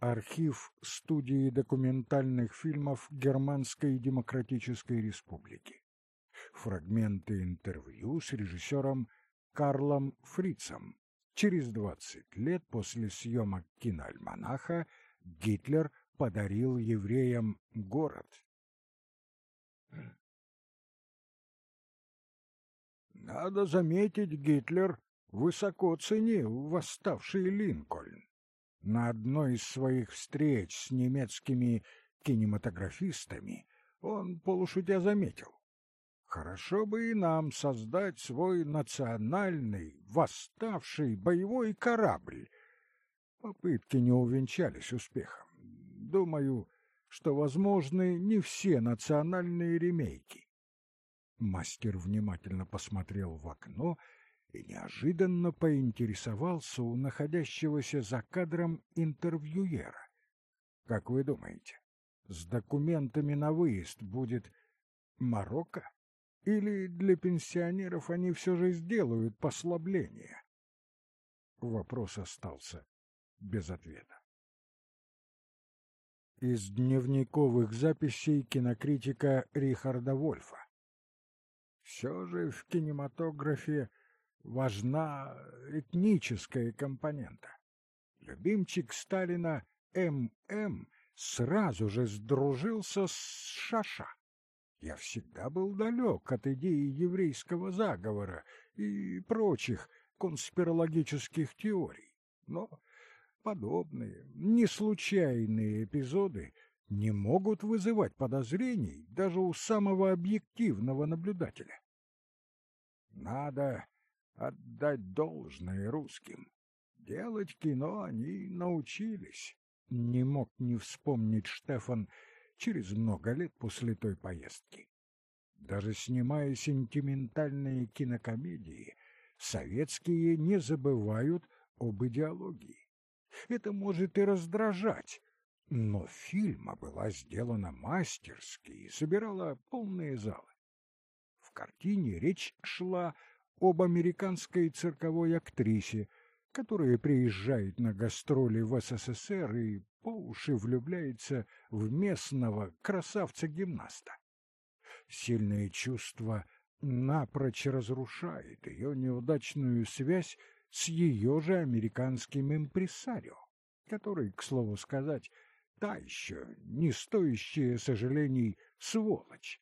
архив студии документальных фильмов Германской Демократической Республики. Фрагменты интервью с режиссером Карлом Фрицем. Через 20 лет после съемок киноальманаха Гитлер подарил евреям город. Надо заметить, Гитлер высоко ценил восставший Линкольн. На одной из своих встреч с немецкими кинематографистами он полушутя заметил. Хорошо бы и нам создать свой национальный, восставший боевой корабль. Попытки не увенчались успехом. Думаю, что возможны не все национальные ремейки. Мастер внимательно посмотрел в окно и неожиданно поинтересовался у находящегося за кадром интервьюера. Как вы думаете, с документами на выезд будет Марокко? Или для пенсионеров они все же сделают послабление? Вопрос остался без ответа. Из дневниковых записей кинокритика Рихарда Вольфа. Все же в кинематографе важна этническая компонента. Любимчик Сталина М.М. сразу же сдружился с Шаша. Я всегда был далек от идеи еврейского заговора и прочих конспирологических теорий, но подобные неслучайные эпизоды не могут вызывать подозрений даже у самого объективного наблюдателя. Надо отдать должное русским. Делать кино они научились. Не мог не вспомнить Штефан через много лет после той поездки. Даже снимая сентиментальные кинокомедии, советские не забывают об идеологии. Это может и раздражать, но фильма была сделана мастерски и собирала полные залы. В картине речь шла об американской цирковой актрисе, которая приезжает на гастроли в СССР и по уши влюбляется в местного красавца-гимнаста. Сильное чувство напрочь разрушает ее неудачную связь с ее же американским импресарио, который, к слову сказать, та еще не стоящая сожалений сволочь.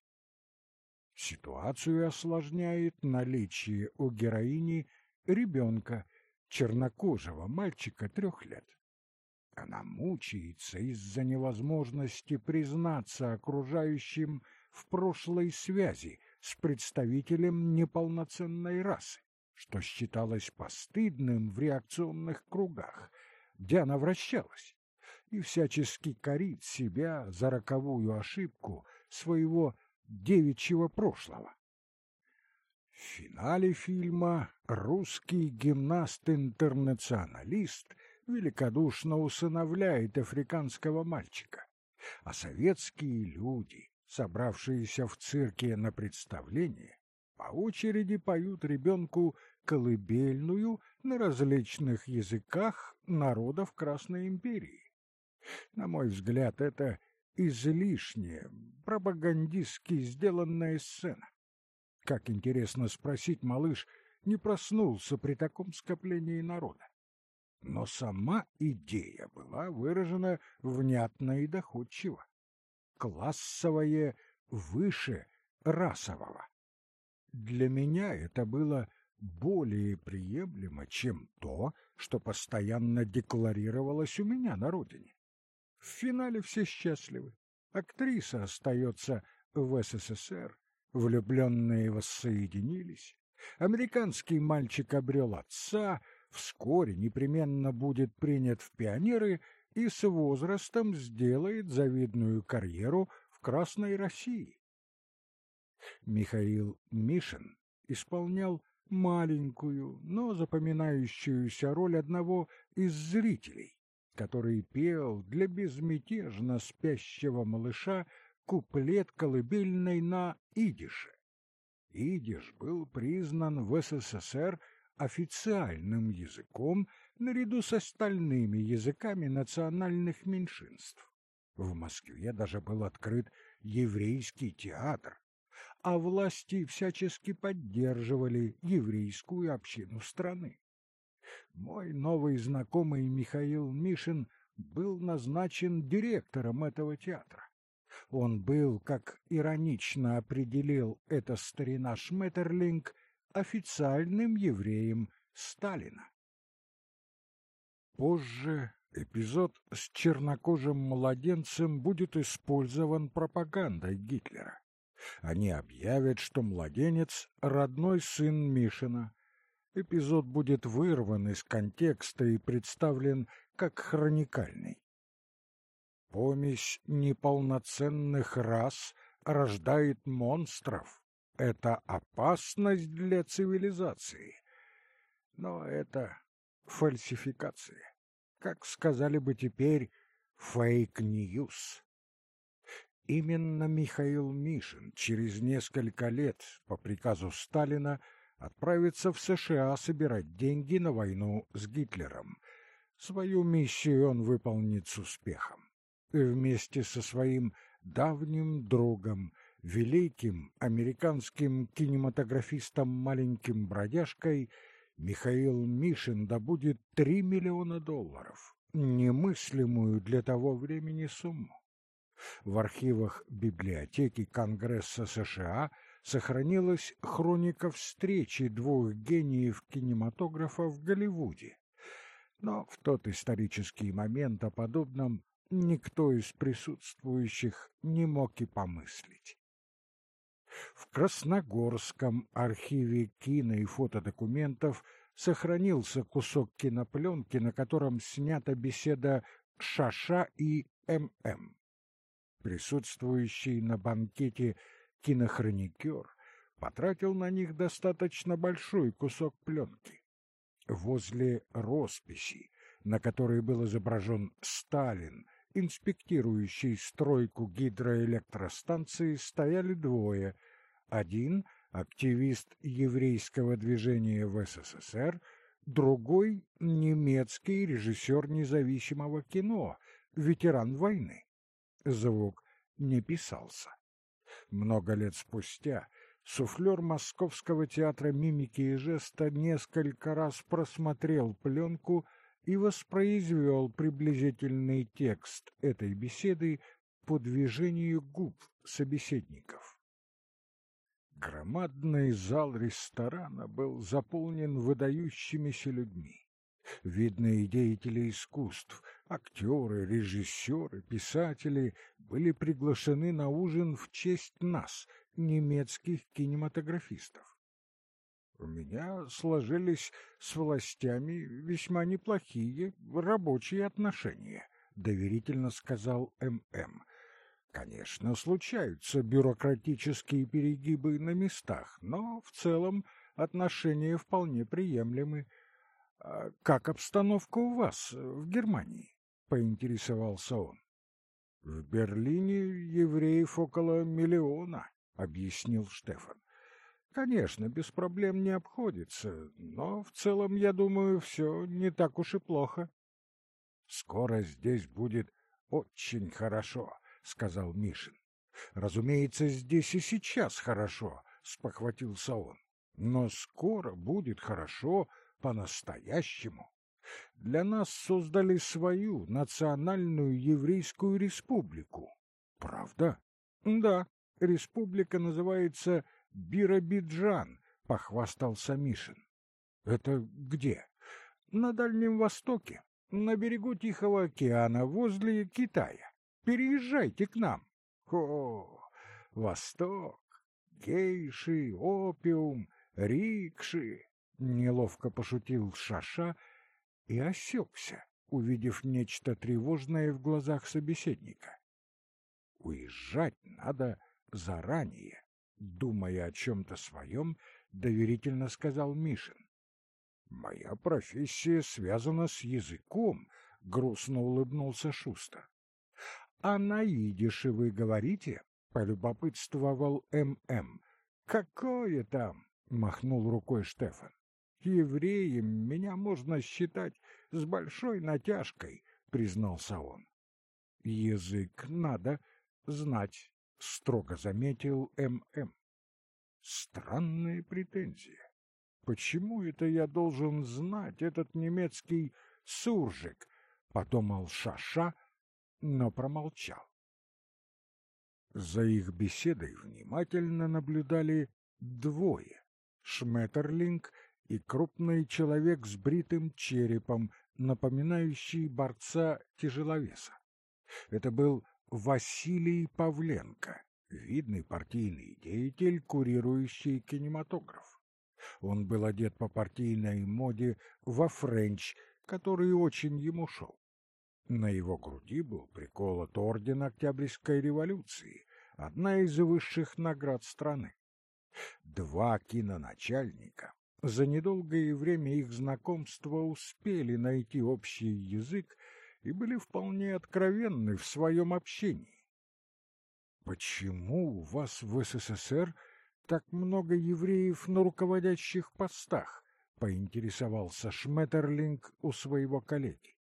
Ситуацию осложняет наличие у героини ребенка, чернокожего мальчика трех лет. Она мучается из-за невозможности признаться окружающим в прошлой связи с представителем неполноценной расы, что считалось постыдным в реакционных кругах, где она вращалась и всячески корит себя за роковую ошибку своего девичьего прошлого. В финале фильма русский гимнаст-интернационалист великодушно усыновляет африканского мальчика, а советские люди, собравшиеся в цирке на представление, по очереди поют ребенку колыбельную на различных языках народов Красной империи. На мой взгляд, это излишняя, пропагандистски сделанная сцена. Как интересно спросить, малыш не проснулся при таком скоплении народа. Но сама идея была выражена внятно и доходчиво. Классовое выше расового. Для меня это было более приемлемо, чем то, что постоянно декларировалось у меня на родине. В финале все счастливы. Актриса остается в СССР, влюбленные воссоединились. Американский мальчик обрел отца, вскоре непременно будет принят в пионеры и с возрастом сделает завидную карьеру в Красной России. Михаил Мишин исполнял маленькую, но запоминающуюся роль одного из зрителей, который пел для безмятежно спящего малыша куплет колыбельной на идише. Идиш был признан в СССР официальным языком наряду с остальными языками национальных меньшинств. В Москве даже был открыт еврейский театр, а власти всячески поддерживали еврейскую общину страны. Мой новый знакомый Михаил Мишин был назначен директором этого театра. Он был, как иронично определил это старина Шметерлинг, официальным евреем Сталина. Позже эпизод с чернокожим младенцем будет использован пропагандой Гитлера. Они объявят, что младенец — родной сын Мишина. Эпизод будет вырван из контекста и представлен как хроникальный. Помесь неполноценных рас рождает монстров. Это опасность для цивилизации. Но это фальсификация. Как сказали бы теперь, fake news. Именно Михаил Мишин через несколько лет по приказу Сталина отправится в США собирать деньги на войну с Гитлером. Свою миссию он выполнит с успехом. И вместе со своим давним другом, великим американским кинематографистом маленьким бродяжкой, Михаил Мишин добудет три миллиона долларов, немыслимую для того времени сумму. В архивах библиотеки Конгресса США сохранилась хроника встречи двух гениев кинематографа в Голливуде. Но в тот исторический момент о подобном никто из присутствующих не мог и помыслить. В Красногорском архиве кино и фотодокументов сохранился кусок кинопленки, на котором снята беседа Шаша и ММ. Присутствующий на банкете кинохроникер потратил на них достаточно большой кусок пленки. Возле росписи, на которой был изображен Сталин, инспектирующий стройку гидроэлектростанции, стояли двое. Один — активист еврейского движения в СССР, другой — немецкий режиссер независимого кино, ветеран войны. Звук не писался. Много лет спустя суфлер Московского театра мимики и жеста несколько раз просмотрел пленку и воспроизвел приблизительный текст этой беседы по движению губ собеседников. Громадный зал ресторана был заполнен выдающимися людьми. Видные деятели искусств, актеры, режиссеры, писатели были приглашены на ужин в честь нас, немецких кинематографистов. У меня сложились с властями весьма неплохие рабочие отношения, доверительно сказал ММ. Конечно, случаются бюрократические перегибы на местах, но в целом отношения вполне приемлемы. А как обстановка у вас в Германии? поинтересовался он. В Берлине евреев около миллиона, объяснил Штефан. Конечно, без проблем не обходится, но в целом, я думаю, все не так уж и плохо. — Скоро здесь будет очень хорошо, — сказал Мишин. — Разумеется, здесь и сейчас хорошо, — спохватился он. — Но скоро будет хорошо по-настоящему. Для нас создали свою национальную еврейскую республику. Правда? Да, республика называется Биробиджан, — похвастался Мишин. — Это где? — На Дальнем Востоке, на берегу Тихого океана, возле Китая. Переезжайте к нам. О, Восток, гейши, опиум, рикши, — неловко пошутил Шаша и осекся, увидев нечто тревожное в глазах собеседника. Уезжать надо заранее думая о чем-то своем, доверительно сказал Мишин. «Моя профессия связана с языком», — грустно улыбнулся Шустер. «А на идише вы говорите?» — полюбопытствовал М.М. «Какое там?» — махнул рукой Штефан. «Евреем меня можно считать с большой натяжкой, признался он. Язык надо знать, строго заметил ММ. Странные претензии. Почему это я должен знать этот немецкий суржик? Подумал Шаша, но промолчал. За их беседой внимательно наблюдали двое — Шметерлинг и крупный человек с бритым черепом, напоминающий борца-тяжеловеса. Это был Василий Павленко, видный партийный деятель, курирующий кинематограф. Он был одет по партийной моде во френч, который очень ему шел. На его груди был приколот орден Октябрьской революции, одна из высших наград страны. Два киноначальника за недолгое время их знакомства успели найти общий язык и были вполне откровенны в своем общении. Почему у вас в СССР так много евреев на руководящих постах? поинтересовался Шметерлинг у своего коллеги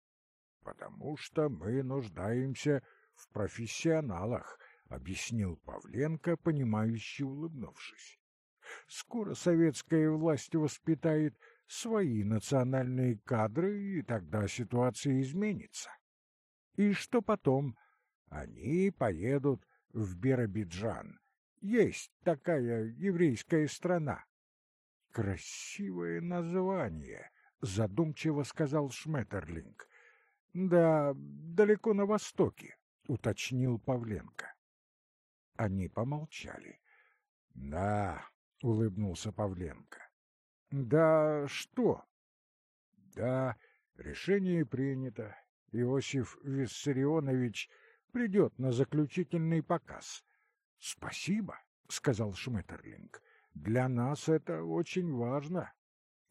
потому что мы нуждаемся в профессионалах, объяснил Павленко, понимающе улыбнувшись. Скоро советская власть воспитает свои национальные кадры, и тогда ситуация изменится. И что потом? Они поедут в Биробиджан. Есть такая еврейская страна. Красивое название, задумчиво сказал Шметерлинг. Да, далеко на востоке, уточнил Павленко. Они помолчали. Да, улыбнулся Павленко. Да что? Да, решение принято. Иосиф Виссарионович придет на заключительный показ. Спасибо, сказал Шметерлинг. Для нас это очень важно.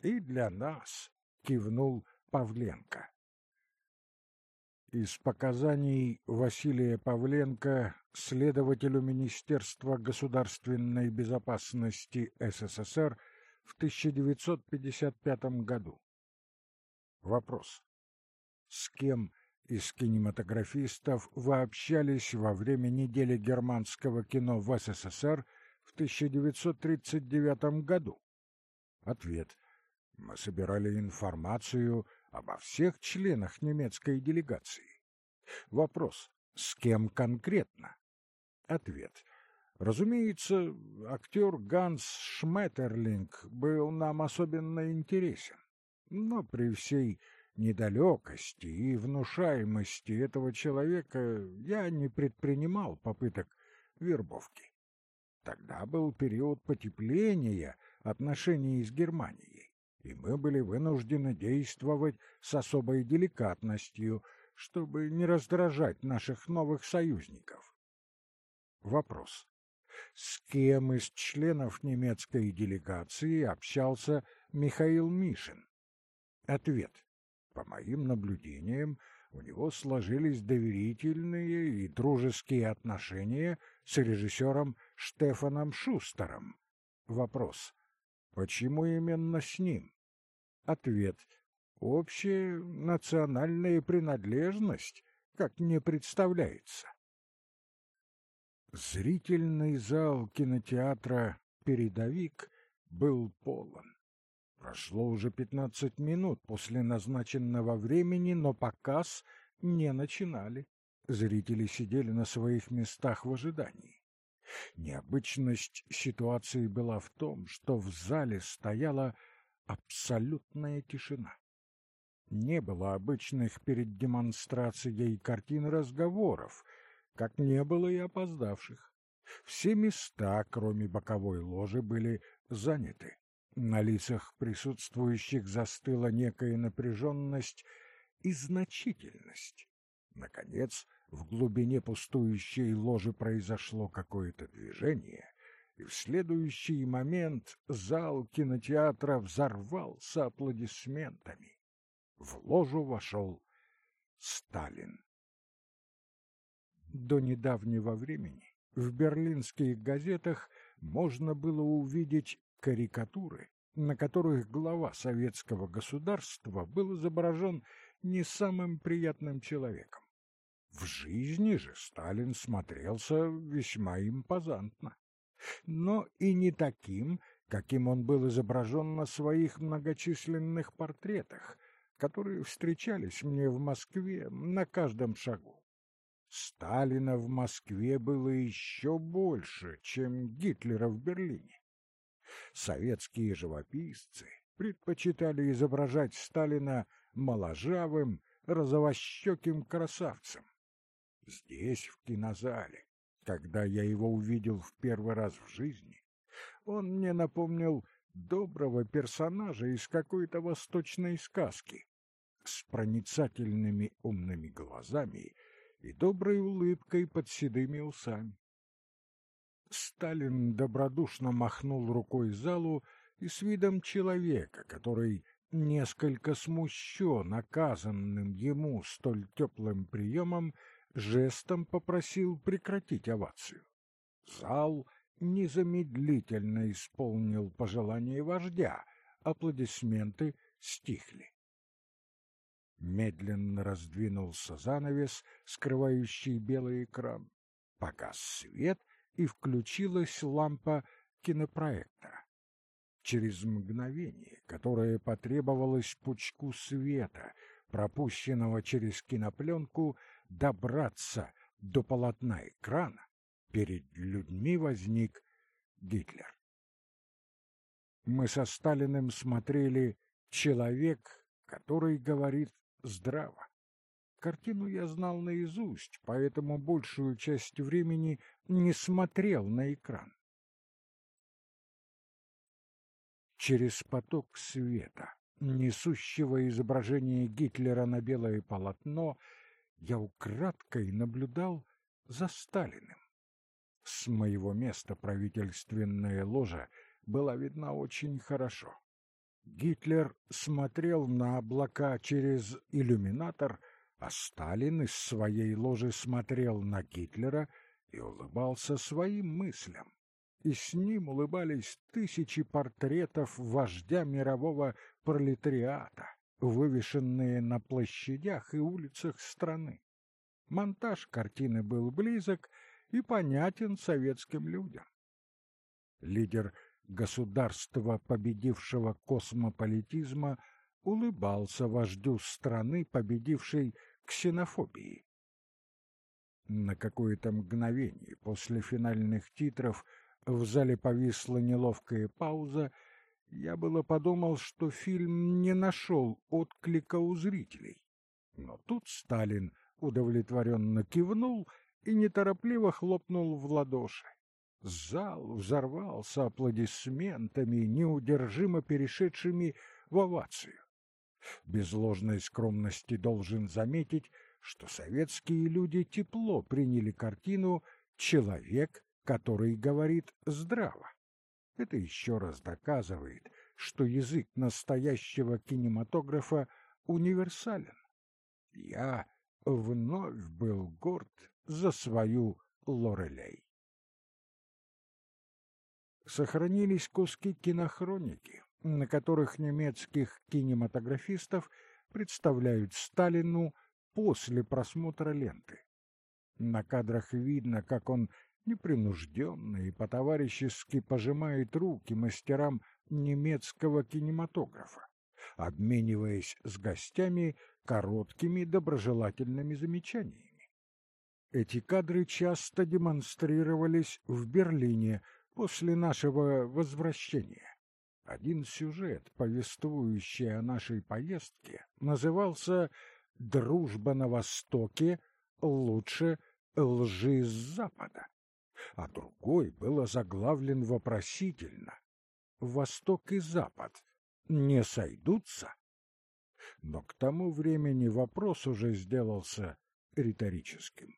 И для нас, кивнул Павленко. Из показаний Василия Павленко следователю Министерства государственной безопасности СССР в 1955 году. Вопрос. С кем из кинематографистов вы общались во время недели германского кино в СССР в 1939 году? Ответ. Мы собирали информацию обо всех членах немецкой делегации. Вопрос, с кем конкретно? Ответ. Разумеется, актер Ганс Шметерлинг был нам особенно интересен, но при всей недалекости и внушаемости этого человека я не предпринимал попыток вербовки. Тогда был период потепления отношений с Германией и мы были вынуждены действовать с особой деликатностью, чтобы не раздражать наших новых союзников. Вопрос. С кем из членов немецкой делегации общался Михаил Мишин? Ответ. По моим наблюдениям, у него сложились доверительные и дружеские отношения с режиссером Штефаном Шустером. Вопрос. Почему именно с ним? Ответ. Общая национальная принадлежность, как мне представляется. Зрительный зал кинотеатра «Передовик» был полон. Прошло уже пятнадцать минут после назначенного времени, но показ не начинали. Зрители сидели на своих местах в ожидании. Необычность ситуации была в том, что в зале стояла абсолютная тишина. Не было обычных перед демонстрацией картин разговоров, как не было и опоздавших. Все места, кроме боковой ложи, были заняты. На лицах присутствующих застыла некая напряженность и значительность. Наконец, в глубине пустующей ложи произошло какое-то движение, и в следующий момент зал кинотеатра взорвался аплодисментами. В ложу вошел Сталин. До недавнего времени в берлинских газетах можно было увидеть карикатуры, на которых глава советского государства был изображен не самым приятным человеком. В жизни же Сталин смотрелся весьма импозантно, но и не таким, каким он был изображен на своих многочисленных портретах, которые встречались мне в Москве на каждом шагу. Сталина в Москве было еще больше, чем Гитлера в Берлине. Советские живописцы предпочитали изображать Сталина моложавым, розовощеким красавцем. Здесь, в кинозале, когда я его увидел в первый раз в жизни, он мне напомнил доброго персонажа из какой-то восточной сказки с проницательными умными глазами и доброй улыбкой под седыми усами. Сталин добродушно махнул рукой залу и с видом человека, который, несколько смущен наказанным ему столь теплым приемом, жестом попросил прекратить овацию. Зал незамедлительно исполнил пожелание вождя, аплодисменты стихли. Медленно раздвинулся занавес, скрывающий белый экран. Погас свет, и включилась лампа кинопроектора. Через мгновение, которое потребовалось пучку света, пропущенного через кинопленку, добраться до полотна экрана, перед людьми возник Гитлер. Мы со Сталиным смотрели «Человек, который говорит здраво». Картину я знал наизусть, поэтому большую часть времени не смотрел на экран. Через поток света, несущего изображение Гитлера на белое полотно, я украдкой наблюдал за Сталиным. С моего места правительственная ложа была видна очень хорошо. Гитлер смотрел на облака через иллюминатор, а Сталин из своей ложи смотрел на Гитлера и улыбался своим мыслям. И с ним улыбались тысячи портретов вождя мирового пролетариата, вывешенные на площадях и улицах страны. Монтаж картины был близок и понятен советским людям. Лидер государства, победившего космополитизма, улыбался вождю страны, победившей ксенофобии. На какое-то мгновение после финальных титров в зале повисла неловкая пауза, я было подумал, что фильм не нашел отклика у зрителей. Но тут Сталин удовлетворенно кивнул и неторопливо хлопнул в ладоши. Зал взорвался аплодисментами, неудержимо перешедшими в овацию. Без ложной скромности должен заметить, что советские люди тепло приняли картину «Человек, который говорит здраво». Это еще раз доказывает, что язык настоящего кинематографа универсален. Я вновь был горд за свою Лорелей. Сохранились куски кинохроники, на которых немецких кинематографистов представляют Сталину после просмотра ленты. На кадрах видно, как он непринужденно и по-товарищески пожимает руки мастерам немецкого кинематографа, обмениваясь с гостями короткими доброжелательными замечаниями. Эти кадры часто демонстрировались в Берлине после нашего возвращения. Один сюжет, повествующий о нашей поездке, назывался «Дружба на Востоке лучше лжи с Запада», а другой был озаглавлен вопросительно «Восток и Запад не сойдутся?» Но к тому времени вопрос уже сделался риторическим.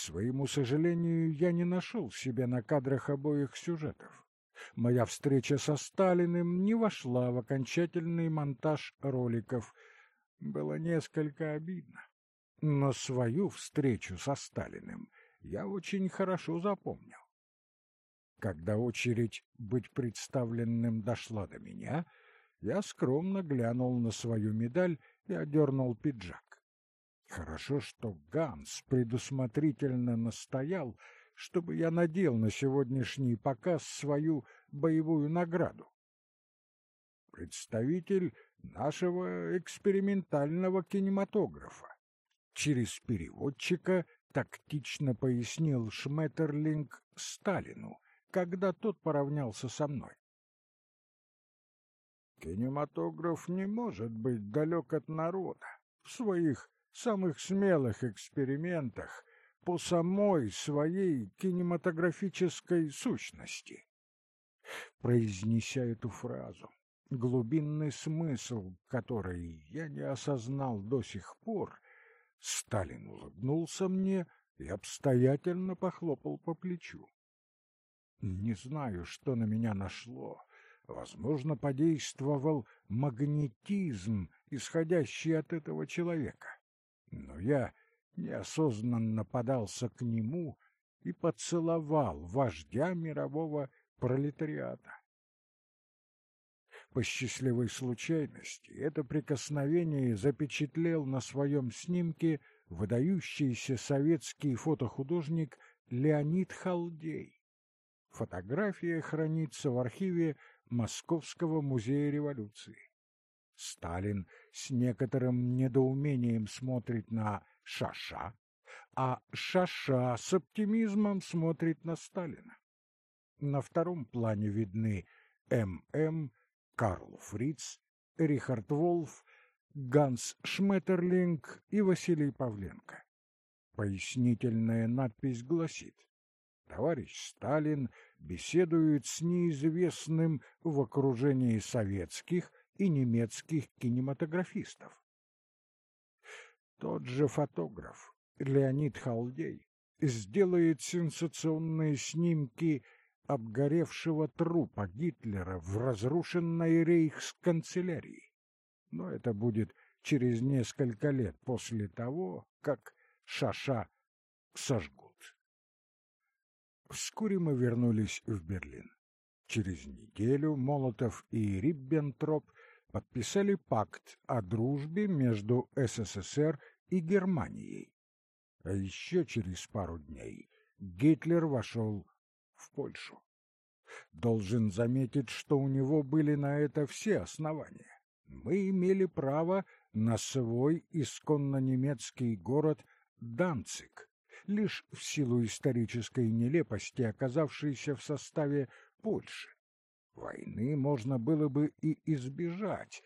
Своему сожалению, я не нашел себя на кадрах обоих сюжетов. Моя встреча со Сталиным не вошла в окончательный монтаж роликов. Было несколько обидно. Но свою встречу со Сталиным я очень хорошо запомнил. Когда очередь быть представленным дошла до меня, я скромно глянул на свою медаль и одернул пиджак. Хорошо, что Ганс предусмотрительно настоял, чтобы я надел на сегодняшний показ свою боевую награду. Представитель нашего экспериментального кинематографа. Через переводчика тактично пояснил Шметерлинг Сталину, когда тот поравнялся со мной. Кинематограф не может быть далек от народа. В своих самых смелых экспериментах по самой своей кинематографической сущности. Произнеся эту фразу, глубинный смысл, который я не осознал до сих пор, Сталин улыбнулся мне и обстоятельно похлопал по плечу. Не знаю, что на меня нашло. Возможно, подействовал магнетизм, исходящий от этого человека. Но я неосознанно подался к нему и поцеловал вождя мирового пролетариата. По счастливой случайности это прикосновение запечатлел на своем снимке выдающийся советский фотохудожник Леонид Халдей. Фотография хранится в архиве Московского музея революции. Сталин с некоторым недоумением смотрит на Шаша, а Шаша с оптимизмом смотрит на Сталина. На втором плане видны М.М., Карл Фриц, Рихард Волф, Ганс Шметерлинг и Василий Павленко. Пояснительная надпись гласит «Товарищ Сталин беседует с неизвестным в окружении советских и немецких кинематографистов. Тот же фотограф Леонид Халдей сделает сенсационные снимки обгоревшего трупа Гитлера в разрушенной рейхсканцелярии. Но это будет через несколько лет после того, как Шаша сожгут. Вскоре мы вернулись в Берлин. Через неделю Молотов и Риббентроп подписали пакт о дружбе между СССР и Германией. А еще через пару дней Гитлер вошел в Польшу. Должен заметить, что у него были на это все основания. Мы имели право на свой исконно немецкий город Данциг, лишь в силу исторической нелепости, оказавшейся в составе Польши. Войны можно было бы и избежать,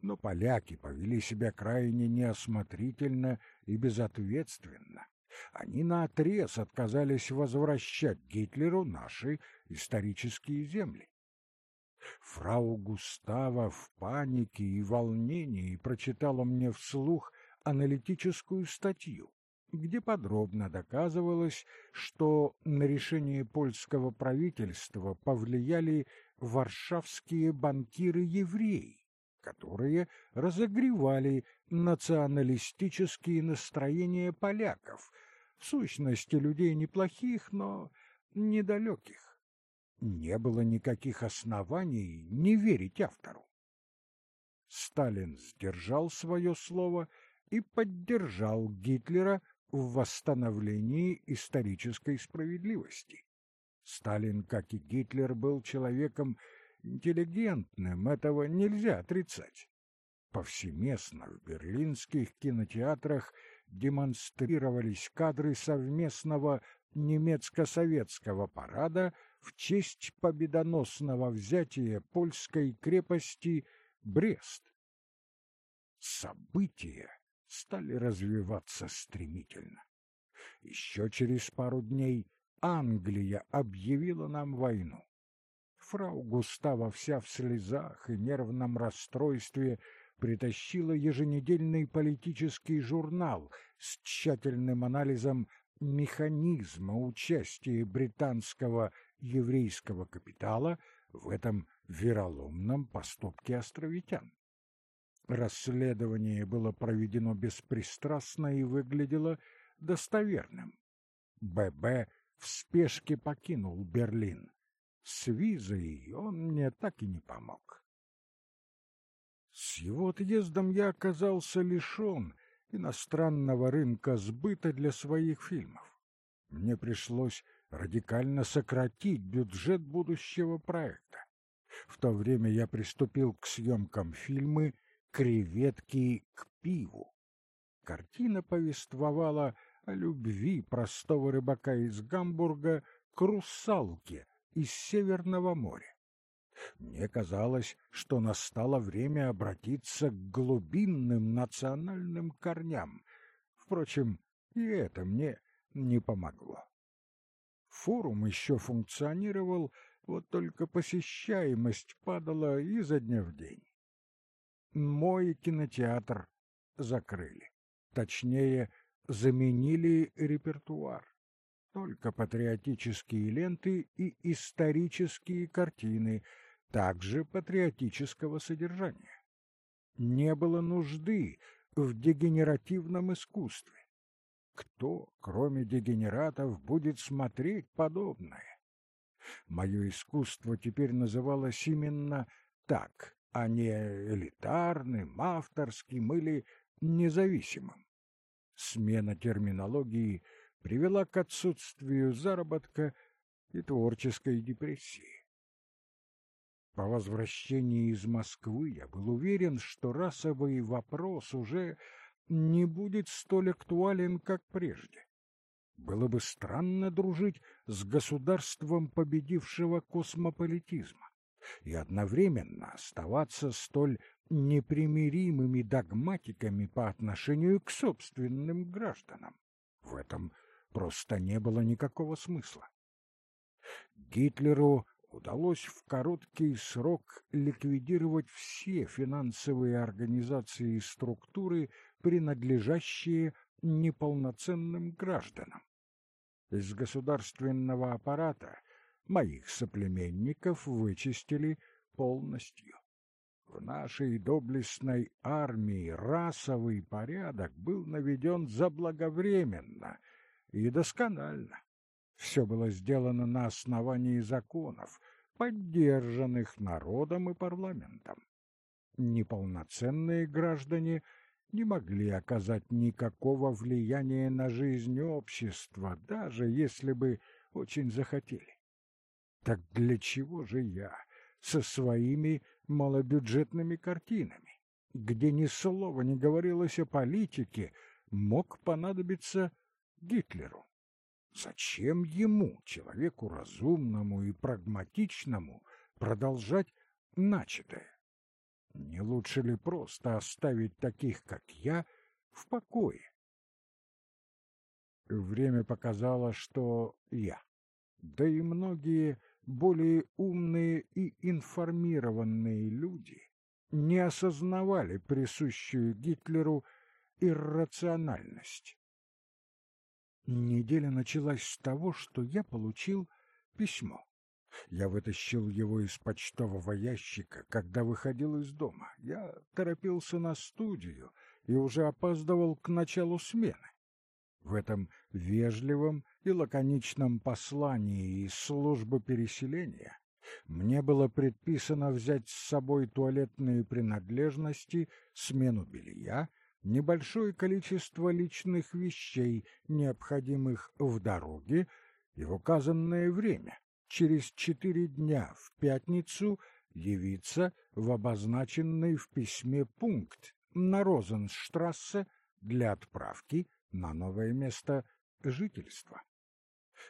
но поляки повели себя крайне неосмотрительно и безответственно они наотрез отказались возвращать Гитлеру наши исторические земли. Фрау Густава в панике и волнении прочитала мне вслух аналитическую статью, где подробно доказывалось, что на решение польского правительства повлияли варшавские банкиры-евреи, которые разогревали националистические настроения поляков – в сущности, людей неплохих, но недалеких. Не было никаких оснований не верить автору. Сталин сдержал свое слово и поддержал Гитлера в восстановлении исторической справедливости. Сталин, как и Гитлер, был человеком интеллигентным, этого нельзя отрицать. Повсеместно в берлинских кинотеатрах демонстрировались кадры совместного немецко-советского парада в честь победоносного взятия польской крепости Брест. События стали развиваться стремительно. Еще через пару дней Англия объявила нам войну. Фрау Густава вся в слезах и нервном расстройстве притащила еженедельный политический журнал с тщательным анализом механизма участия британского еврейского капитала в этом вероломном поступке островитян. Расследование было проведено беспристрастно и выглядело достоверным. ББ в спешке покинул Берлин. С визой он мне так и не помог. С его отъездом я оказался лишен иностранного рынка сбыта для своих фильмов. Мне пришлось радикально сократить бюджет будущего проекта. В то время я приступил к съемкам фильмы «Креветки к пиву». Картина повествовала о любви простого рыбака из Гамбурга к русалке из Северного моря. Мне казалось, что настало время обратиться к глубинным национальным корням. Впрочем, и это мне не помогло. Форум еще функционировал, вот только посещаемость падала изо дня в день. Мой кинотеатр закрыли. Точнее, заменили репертуар. Только патриотические ленты и исторические картины, также патриотического содержания. Не было нужды в дегенеративном искусстве. Кто, кроме дегенератов, будет смотреть подобное? Мое искусство теперь называлось именно так, а не элитарным, авторским или независимым. Смена терминологии привела к отсутствию заработка и творческой депрессии. По возвращении из Москвы я был уверен, что расовый вопрос уже не будет столь актуален, как прежде. Было бы странно дружить с государством победившего космополитизма и одновременно оставаться столь непримиримыми догматиками по отношению к собственным гражданам. В этом просто не было никакого смысла. Гитлеру удалось в короткий срок ликвидировать все финансовые организации и структуры, принадлежащие неполноценным гражданам. Из государственного аппарата моих соплеменников вычистили полностью. Нашей доблестной армии расовый порядок был наведен заблаговременно и досконально. Все было сделано на основании законов, поддержанных народом и парламентом. Неполноценные граждане не могли оказать никакого влияния на жизнь общества, даже если бы очень захотели. Так для чего же я со своими малобюджетными картинами, где ни слова не говорилось о политике, мог понадобиться Гитлеру? Зачем ему, человеку разумному и прагматичному, продолжать начатое? Не лучше ли просто оставить таких, как я, в покое? Время показало, что я, да и многие более умные и информированные люди не осознавали присущую Гитлеру иррациональность. Неделя началась с того, что я получил письмо. Я вытащил его из почтового ящика, когда выходил из дома. Я торопился на студию и уже опаздывал к началу смены. В этом вежливом и лаконичном послании из службы переселения мне было предписано взять с собой туалетные принадлежности, смену белья небольшое количество личных вещей, необходимых в дороге, и в указанное время, через четыре дня в пятницу, явиться в обозначенный в письме пункт на Розенштрассе для отправки на новое место жительства.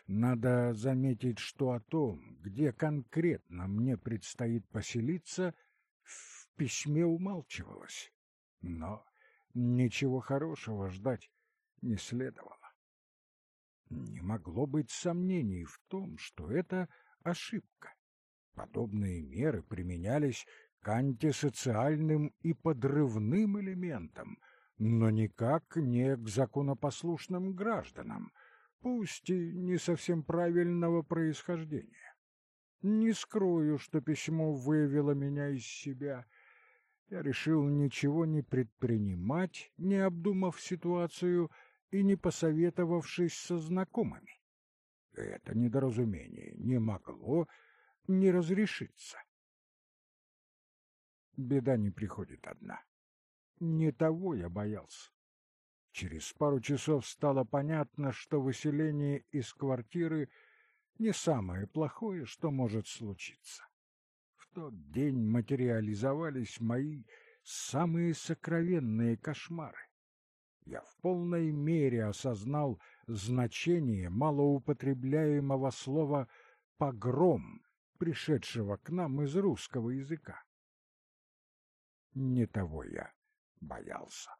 Надо заметить, что о том, где конкретно мне предстоит поселиться, в письме умалчивалось. Но Ничего хорошего ждать не следовало. Не могло быть сомнений в том, что это ошибка. Подобные меры применялись к антисоциальным и подрывным элементам, но никак не к законопослушным гражданам, пусть и не совсем правильного происхождения. Не скрою, что письмо вывело меня из себя, я решил ничего не предпринимать, не обдумав ситуацию и не посоветовавшись со знакомыми. Это недоразумение не могло не разрешиться. беда не приходит одна. Не того я боялся. Через пару часов стало понятно, что выселение из квартиры не самое плохое, что может случиться. В тот день материализовались мои самые сокровенные кошмары. Я в полной мере осознал значение малоупотребляемого слова «погром», пришедшего к нам из русского языка. Не того я боялся.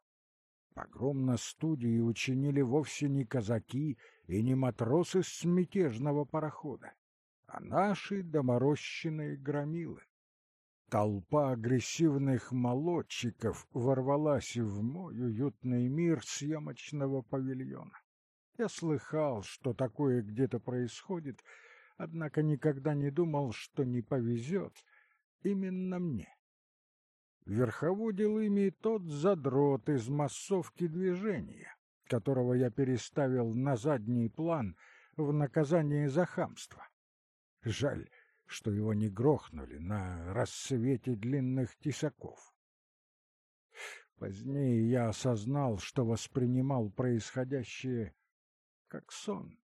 Погром на студии учинили вовсе не казаки и не матросы с мятежного парохода, а наши доморощенные громилы. Толпа агрессивных молодчиков ворвалась в мой уютный мир съемочного павильона. Я слыхал, что такое где-то происходит, однако никогда не думал, что не повезет именно мне. Верховодил ими тот задрот из массовки движения, которого я переставил на задний план в наказание за хамство. Жаль, что его не грохнули на рассвете длинных тесаков. Позднее я осознал, что воспринимал происходящее как сон.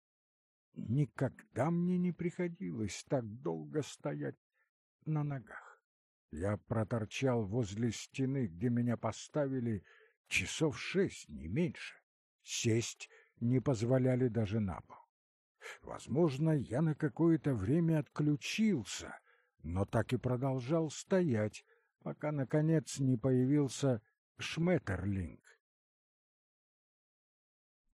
Никогда мне не приходилось так долго стоять на ногах. Я проторчал возле стены, где меня поставили, часов шесть, не меньше. Сесть не позволяли даже на пол. Возможно, я на какое-то время отключился, но так и продолжал стоять, пока, наконец, не появился Шметерлинг